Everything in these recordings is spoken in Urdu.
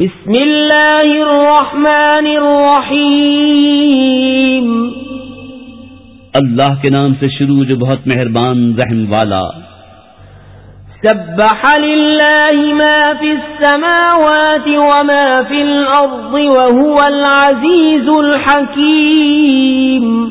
بسم اللہ الرحمن الرحیم۔ اللہ کے نام سے شروع جو بہت مہربان رحم والا۔ سبح لله ما في السماوات وما في الأرض وهو العزيز الحكيم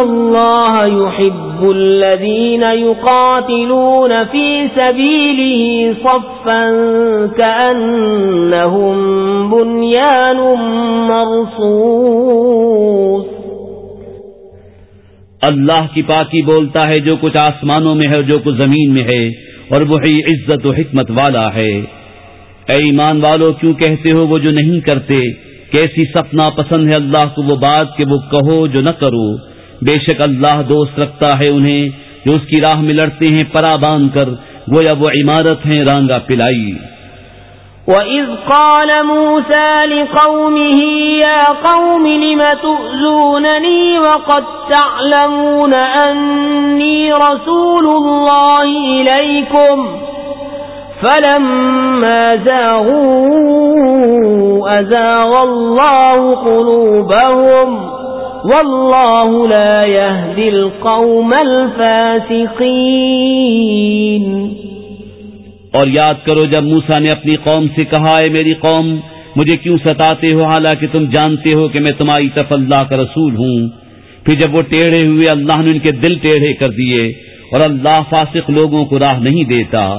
اللہ يحب الذين يقاتلون في سبيله صفا كأنهم بنيان مرصوص اللہ کی پاکی بولتا ہے جو کچھ آسمانوں میں ہے جو کچھ زمین میں ہے، اور وہی عزت و حکمت والا ہے۔ اے ایمان والو، کیوں کہتے ہو وہ جو نہیں کرتے؟ کیسی سپنا پسند ہے اللہ کو وہ بات کہ وہ کہو جو نہ کرو۔ بے شک اللہ دوست رکھتا ہے انہیں جو اس کی راہ میں لڑتے ہیں پرا باندھ کر، گویا وہ عمارت ہیں رانگا پلائی۔ وَإِذْ قَالَ مُوسَى لِقَوْمِهِ يَا قَوْمِ لِمَ تُؤْذُونَنِي وَقَدْ تَعْلَمُونَ أَنِّي رَسُولُ اللَّهِ إِلَيْكُمْ فلما زاغوا أزاغ الله قلوبهم والله لا يهدي القوم الفاسقين اور یاد کرو جب موسا نے اپنی قوم سے کہا ہے میری قوم، مجھے کیوں ستاتے ہو؟ حالانکہ تم جانتے ہو کہ میں تمہاری طرف اللہ کا رسول ہوں۔ پھر جب وہ ٹیڑھے ہوئے، اللہ نے ان کے دل ٹیڑھے کر دیے اور اللہ فاسق لوگوں کو راہ نہیں دیتا۔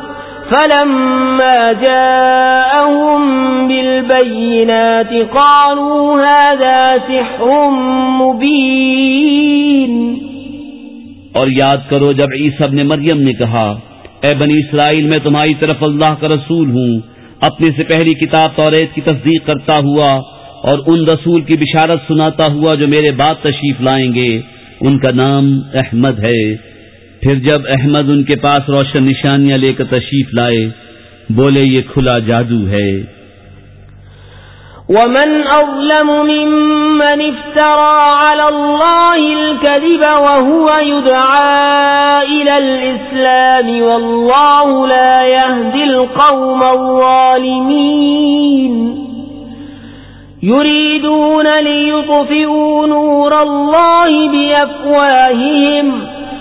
فلما جاءهم بالبينات قالوا هذا سحر مبين. اور یاد کرو جب عیسب نے مریم نے کہا، اے بنی اسرائیل، میں تمہاری طرف اللہ کا رسول ہوں۔ اپنے سے پہلی کتاب توریت کی تصدیق کرتا ہوا اور ان رسول کی بشارت سناتا ہوا جو میرے بعد تشریف لائیں گے، ان کا نام احمد ہے۔ پھر جب احمد ان کے پاس روشن نشانیاں لے کر تشریف لائے، بولے، یہ کھلا جادو ہے۔ ومن أظلم ممن افترى على الله الكذب وهو يدعى إلى الإسلام والله لا يهدي القوم الظالمين يريدون ليطفئوا نور الله بأفواههم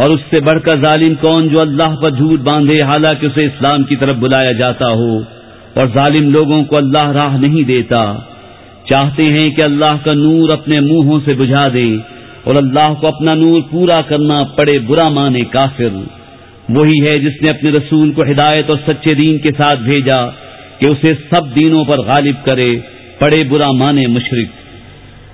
اور اس سے بڑھ کر ظالم کون جو اللہ پر جھوٹ باندھے حالانکہ اسے اسلام کی طرف بلایا جاتا ہو اور ظالم لوگوں کو اللہ راہ نہیں دیتا۔ چاہتے ہیں کہ اللہ کا نور اپنے منہوں سے بجھا دے اور اللہ کو اپنا نور پورا کرنا پڑے برا مانے کافر۔ وہی ہے جس نے اپنے رسول کو ہدایت اور سچے دین کے ساتھ بھیجا کہ اسے سب دینوں پر غالب کرے، پڑے برا مانے مشرق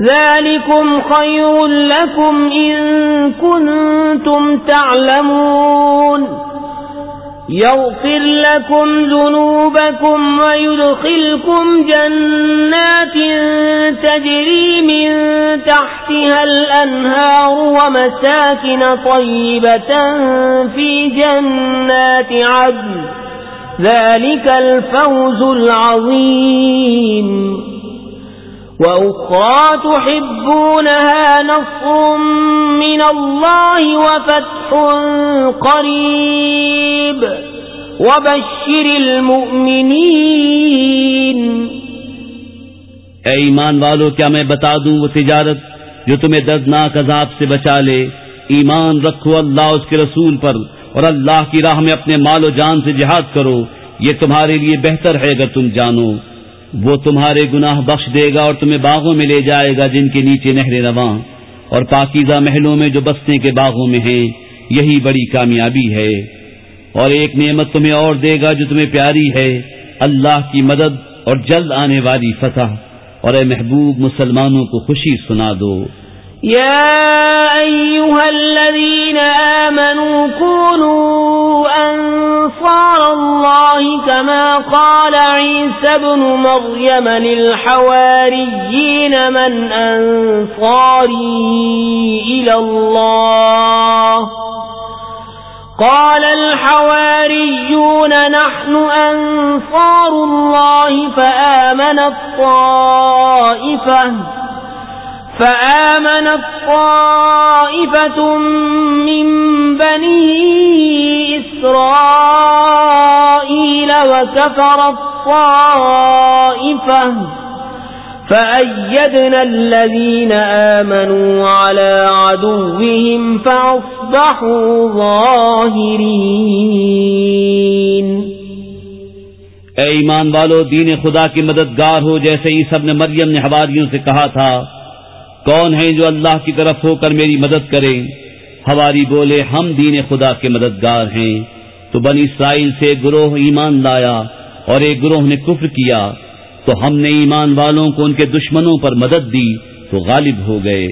ذلكم خير لكم إن كنتم تعلمون يغفر لكم ذنوبكم ويدخلكم جنات تجري من تحتها الأنهار ومساكن طيبة في جنات عدن ذلك الفوز العظيم وأخرى تحبونها نصر من الله وفتح قريب وبشر المؤمنين اے ایمان والو، کیا میں بتا دوں وہ تجارت جو تمہیں دردناک عذاب سے بچا لے؟ ایمان رکھو اللہ اس کے رسول پر اور اللہ کی راہ میں اپنے مال و جان سے جہاد کرو، یہ تمہارے لیے بہتر ہے اگر تم جانو۔ وہ تمہارے گناہ بخش دے گا اور تمہیں باغوں میں لے جائے گا جن کے نیچے نہر رواں اور پاکیزہ محلوں میں جو بسنے کے باغوں میں ہیں، یہی بڑی کامیابی ہے۔ اور ایک نعمت تمہیں اور دے گا جو تمہیں پیاری ہے، اللہ کی مدد اور جلد آنے والی فتح۔ اور اے محبوب، مسلمانوں کو خوشی سنا دو۔ يا أيها الذين آمنوا أنصار الله كما قال عيسى بن مريم للحواريين من أنصاري إلى الله قال الحواريون نحن أنصار الله فآمن الطائفة فآمنت طائفة من بني إسرائيل وكفر الطائفة فأيدنا الذين آمنوا على عدوهم فأصبحوا ظاهرين. اے ایمان والو، دین خدا کی مددگار ہو، جیسے عیسب نے مریم نے حواریوں سے کہا تھا، کون ہیں جو اللہ کی طرف ہو کر میری مدد کریں؟ ہماری بولے، ہم دین خدا کے مددگار ہیں۔ تو بنی اسرائیل سے گروہ ایمان لایا اور ایک گروہ نے کفر کیا، تو ہم نے ایمان والوں کو ان کے دشمنوں پر مدد دی، تو غالب ہو گئے۔